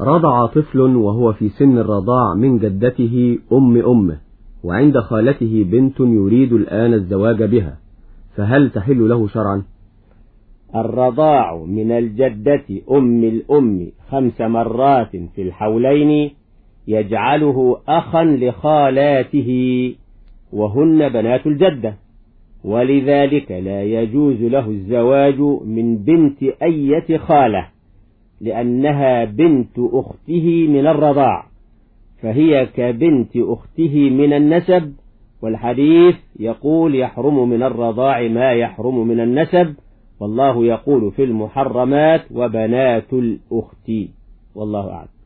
رضع طفل وهو في سن الرضاع من جدته أم أمه وعند خالته بنت يريد الآن الزواج بها فهل تحل له شرعا؟ الرضاع من الجدة أم الأم خمس مرات في الحولين يجعله أخا لخالاته وهن بنات الجدة ولذلك لا يجوز له الزواج من بنت أية خالة. لأنها بنت أخته من الرضاع فهي كبنت أخته من النسب والحديث يقول يحرم من الرضاع ما يحرم من النسب والله يقول في المحرمات وبنات الأخت والله أعلم.